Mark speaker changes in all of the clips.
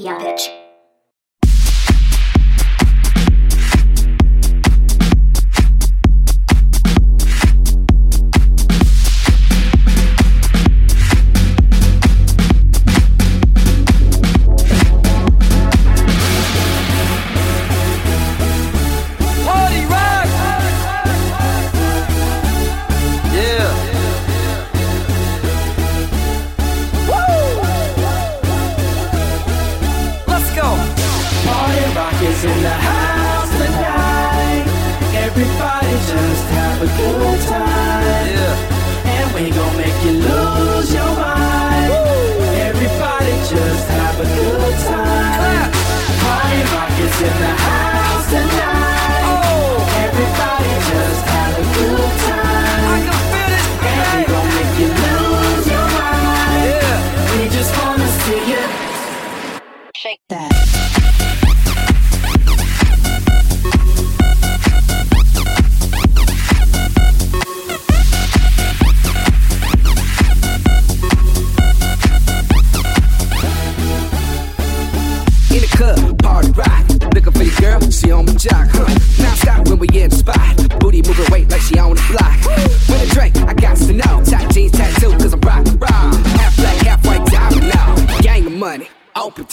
Speaker 1: Yeah,
Speaker 2: bitch.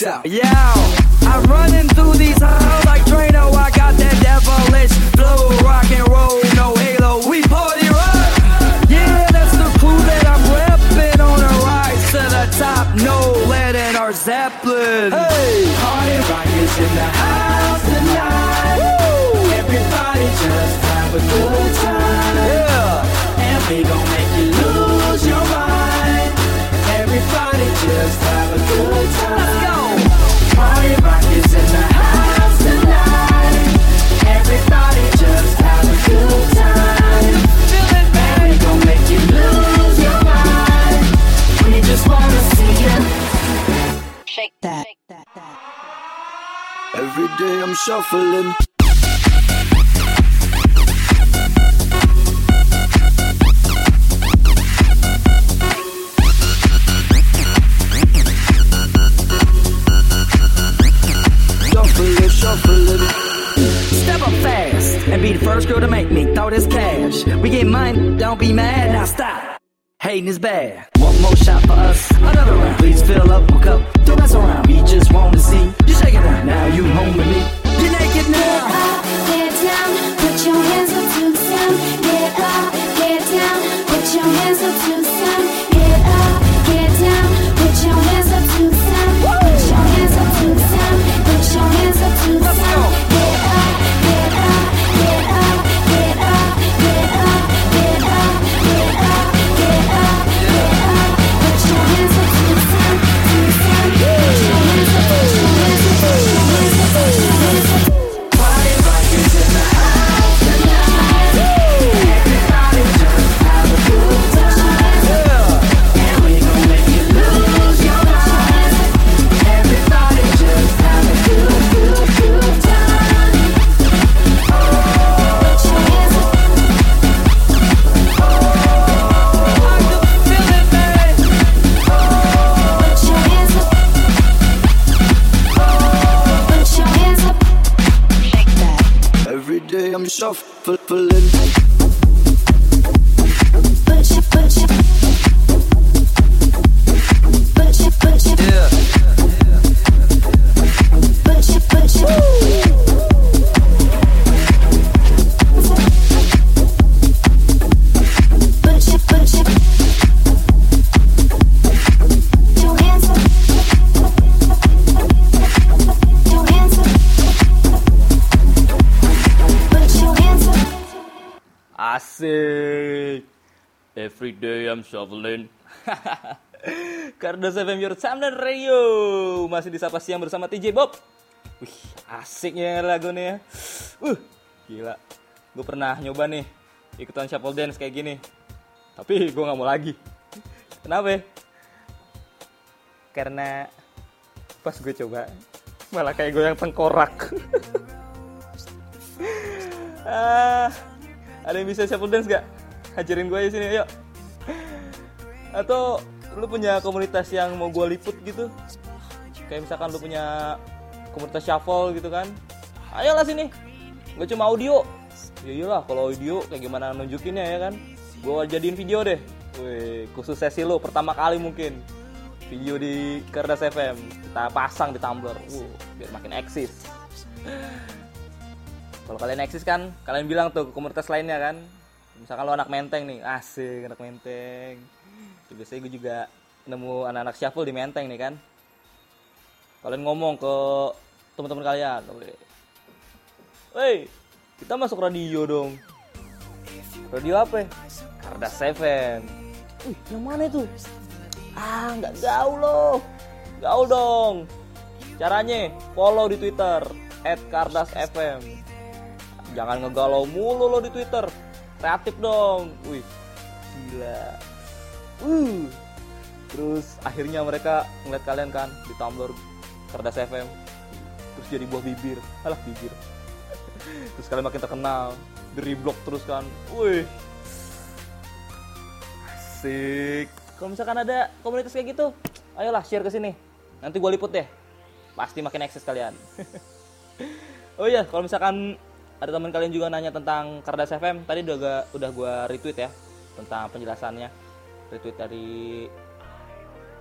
Speaker 2: Open up.
Speaker 1: Yo, I'm running through these halls like Drano. I got that devilish flow, rock and roll, no halo. We party rock. Yeah, that's the clue that I'm repping on a rise to the top. No lead in our Zeppelin. Hey,
Speaker 3: Party rock is in the house tonight. Everybody just have a good time.
Speaker 1: yeah.
Speaker 3: And we gon' make you lose your mind. Everybody just have a good time.
Speaker 1: Go.
Speaker 3: Party rock is in the house tonight. Everybody just have a good time.
Speaker 1: It,
Speaker 3: we gon' make you lose your mind. We just wanna see you.
Speaker 4: Shake that.
Speaker 2: Every day I'm. Shuffling,
Speaker 1: don't be mad, now stop. Hating is bad. One more shot for us, another round. Please fill up my cup,
Speaker 2: shuffling.
Speaker 5: Every day I'm shoveling. Karena FM Your Timeline Radio. Masih di Sapa Siang bersama TJ Bob. Wih asiknya lagunya. Ya Uh gila. Gue pernah nyoba nih Ikutan shuffle dance kayak gini. Tapi gue gak mau lagi. Kenapa ya? Karena Pas gue coba Malah kayak gue yang tengkorak. Ah, Ada yang bisa shuffle dance gak? Ajarin gue di sini yuk atau lu punya komunitas yang mau gue liput gitu? Kayak misalkan lu punya komunitas shuffle gitu kan? Ayolah sini. Gak cuma audio. Ya iyalah kalau audio kayak gimana nunjukinnya ya kan? Gue jadiin video deh. Wih, khusus sesi lo pertama kali mungkin. Video di Kerdas FM kita pasang di Tumblr. Wuh, biar makin eksis. Kalau kalian eksis kan kalian bilang tuh ke komunitas lainnya kan misalkan lo anak menteng nih asik anak menteng Ya, biasanya gue juga nemu anak-anak shuffle di menteng nih kan kalian ngomong ke teman-teman kalian. Woi, kita masuk radio dong. Radio apa? Kardas FM. Wih, yang mana itu? Ah, nggak gaul loh. Gaul dong. Caranya follow di Twitter @kardasfm. Jangan ngegalau mulu lo di Twitter. Kreatif dong. Wih, gila. Uh. Terus akhirnya mereka ngeliat kalian kan di Tumblr Kardas FM. Terus jadi buah bibir. Alah bibir terus kalian makin terkenal di reblok terus kan wih asik kalau misalkan ada komunitas kayak gitu ayolah share ke sini nanti gue liput deh pasti makin eksis kalian oh iya kalau misalkan ada teman kalian juga nanya tentang Kardas FM tadi udah gua, udah gue retweet ya tentang penjelasannya. Retweet dari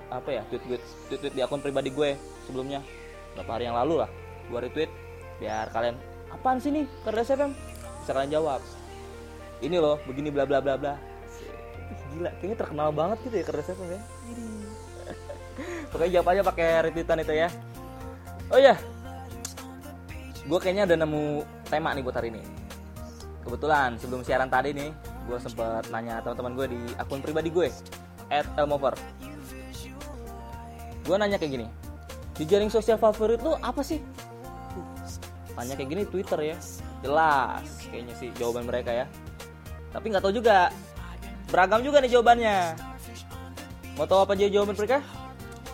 Speaker 5: apa ya tweet, tweet, tweet, tweet di akun pribadi gue sebelumnya. Beberapa hari yang lalu lah gue retweet biar kalian apaan sih nih Kardas FM bisa kalian jawab. Ini loh begini bla bla bla bla. Gila kayaknya terkenal banget gitu ya Kardas FM ya. Pokoknya jawab aja pakai retweetan itu ya. Oh iya gue kayaknya udah nemu tema nih buat hari ini. Kebetulan sebelum siaran tadi nih gue sempet nanya teman-teman gue di akun pribadi gue at elmover. Gue nanya kayak gini di jaring sosial favorit lu apa sih? Tanya kayak gini Twitter ya. Jelas kayaknya sih jawaban mereka ya. Tapi nggak tahu juga beragam juga nih jawabannya. Mau tahu apa aja jawaban mereka?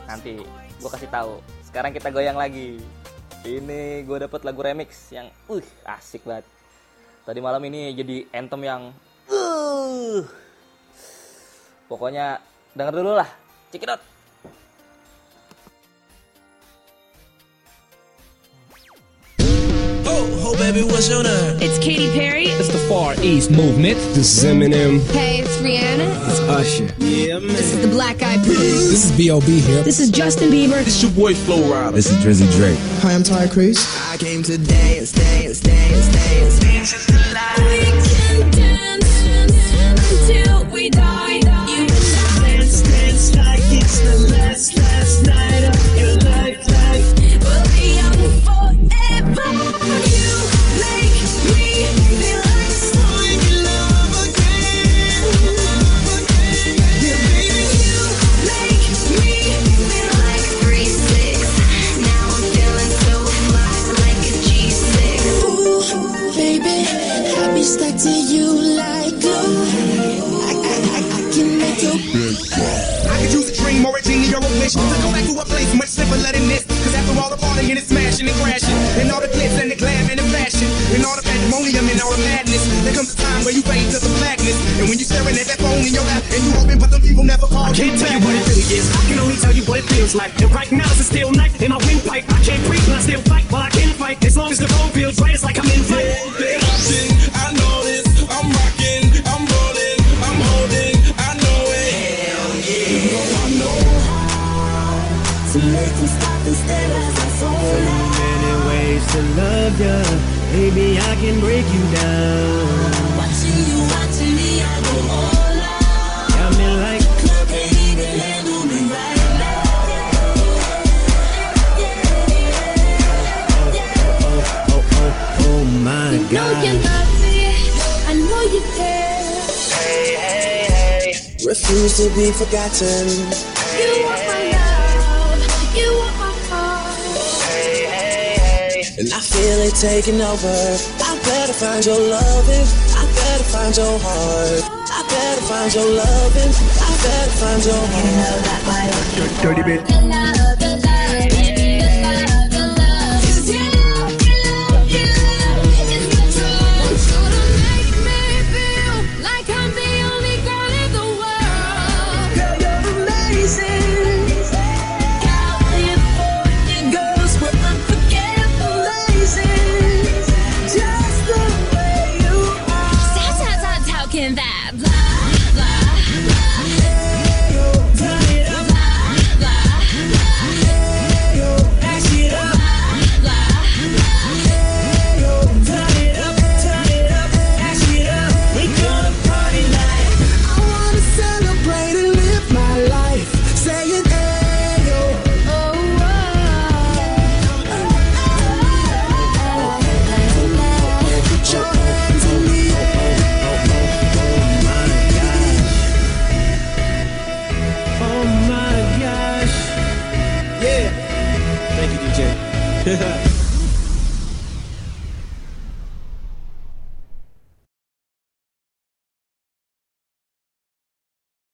Speaker 5: Nanti gue kasih tahu. Sekarang kita goyang lagi ini gue dapet lagu remix yang uh asik banget. Tadi malam ini jadi anthem yang uh. Pokoknya denger dulu lah. Check it out
Speaker 6: baby, what's your name?
Speaker 7: It's Katy Perry.
Speaker 8: It's the Far East Movement.
Speaker 9: This is Eminem.
Speaker 7: Hey, it's Rihanna.
Speaker 9: It's Usher.
Speaker 6: Yeah, man.
Speaker 7: This is the Black Eyed Peas.
Speaker 8: This is B.O.B. here.
Speaker 7: This is Justin Bieber.
Speaker 6: It's your boy Flo Rida.
Speaker 9: This is Drizzy Drake.
Speaker 10: Hi, I'm Ty Cruz.
Speaker 6: I came to dance, dance, dance, dance, dance is
Speaker 11: and
Speaker 12: all the glitz and the glam and the fashion, and all the pandemonium and all the madness, there comes a time where you fade to the blackness. And when you're staring at that phone in your lap, and you hoping but the people never call
Speaker 13: I can't tell you what it really is. I can only tell you what it feels like. And right now it's a still night in my windpipe. I can't breathe, but I still fight. Well, I can't fight as long as the road feels right. It's like I'm in flight.
Speaker 6: I know this. I'm rocking, I'm rolling, I'm holding. I know it. Hell yeah. I know.
Speaker 3: to make them stop and stare
Speaker 13: to love ya. Baby, I can break you down.
Speaker 3: Watching you, watching me, I go all out.
Speaker 13: Got me like
Speaker 3: Club can't even handle me right now.
Speaker 13: oh, oh, oh, oh my
Speaker 11: Know you
Speaker 13: god.
Speaker 11: love me. I know you care. Hey, hey, hey.
Speaker 10: Refuse to be forgotten.
Speaker 11: You want
Speaker 10: And I feel it taking over. I better find your loving. I better find your heart. I better find your loving. I better find your heart.
Speaker 12: Dirty bitch.
Speaker 11: The love, the love,